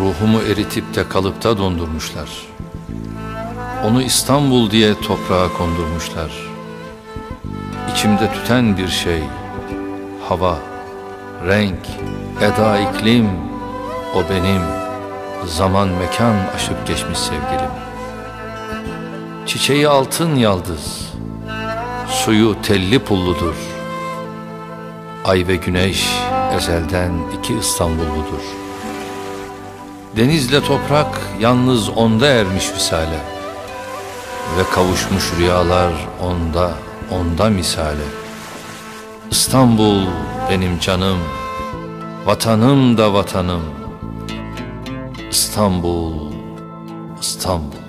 Ruhumu eritip de kalıpta dondurmuşlar. Onu İstanbul diye toprağa kondurmuşlar. İçimde tüten bir şey, hava, renk, eda iklim, o benim, zaman mekan aşıp geçmiş sevgilim. Çiçeği altın yaldız, suyu telli pulludur. Ay ve güneş ezelden iki İstanbulludur. Denizle toprak yalnız onda ermiş visale. Ve kavuşmuş rüyalar onda, onda misale. İstanbul benim canım, vatanım da vatanım. İstanbul, İstanbul.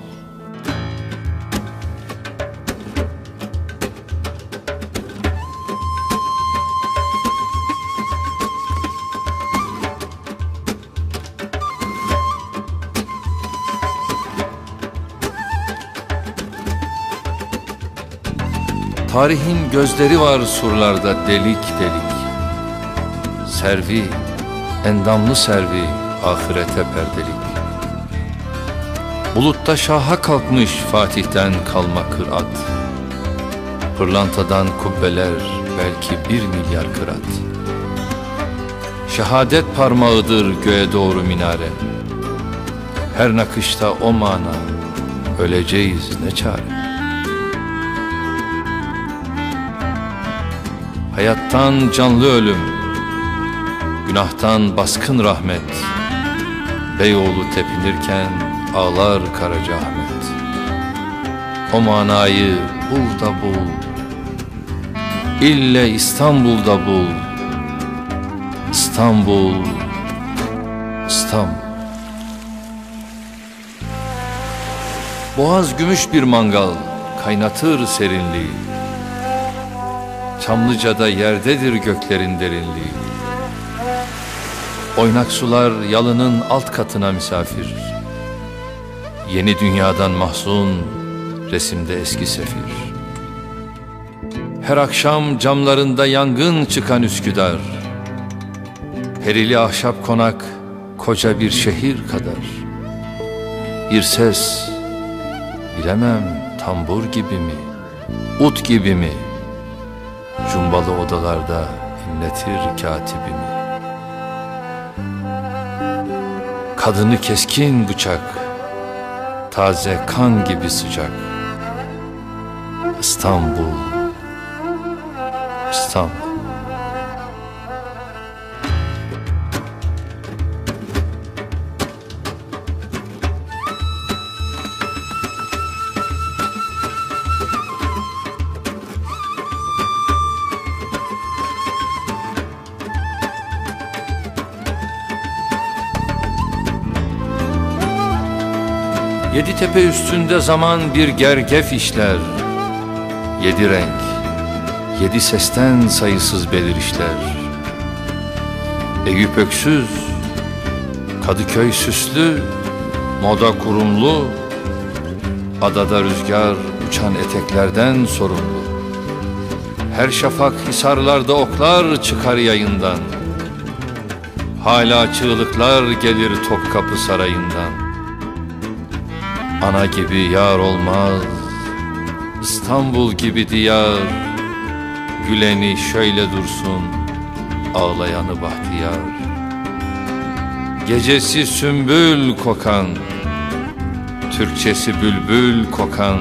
Tarihin gözleri var surlarda delik delik. Servi, endamlı servi ahirete perdelik. Bulutta şaha kalkmış Fatih'ten kalma kırat. Pırlantadan kubbeler belki bir milyar kırat. Şehadet parmağıdır göğe doğru minare. Her nakışta o mana, öleceğiz ne çare. Hayattan canlı ölüm, günahtan baskın rahmet. Beyoğlu tepinirken ağlar Karacaahmet. O manayı bul da bul, ille İstanbul'da bul. İstanbul, İstanbul. Boğaz gümüş bir mangal, kaynatır serinliği. Çamlıca'da yerdedir göklerin derinliği. Oynak sular yalının alt katına misafir. Yeni dünyadan mahzun, resimde eski sefir. Her akşam camlarında yangın çıkan Üsküdar. Perili ahşap konak, koca bir şehir kadar. Bir ses, bilemem tambur gibi mi, ut gibi mi? Cumbalı odalarda inletir katibimi. Kadını keskin bıçak Taze kan gibi sıcak. İstanbul İstanbul Yedi tepe üstünde zaman bir gergef işler. Yedi renk, yedi sesten sayısız belirişler. Eyüp öksüz, Kadıköy süslü, moda kurumlu Adada rüzgar uçan eteklerden sorumlu. Her şafak hisarlarda oklar çıkar yayından. Hala çığlıklar gelir Topkapı Sarayı'ndan Ana gibi yar olmaz İstanbul gibi diyar. Güleni şöyle dursun Ağlayanı bahtiyar. Gecesi sümbül kokan Türkçesi bülbül kokan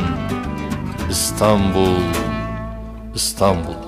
İstanbul İstanbul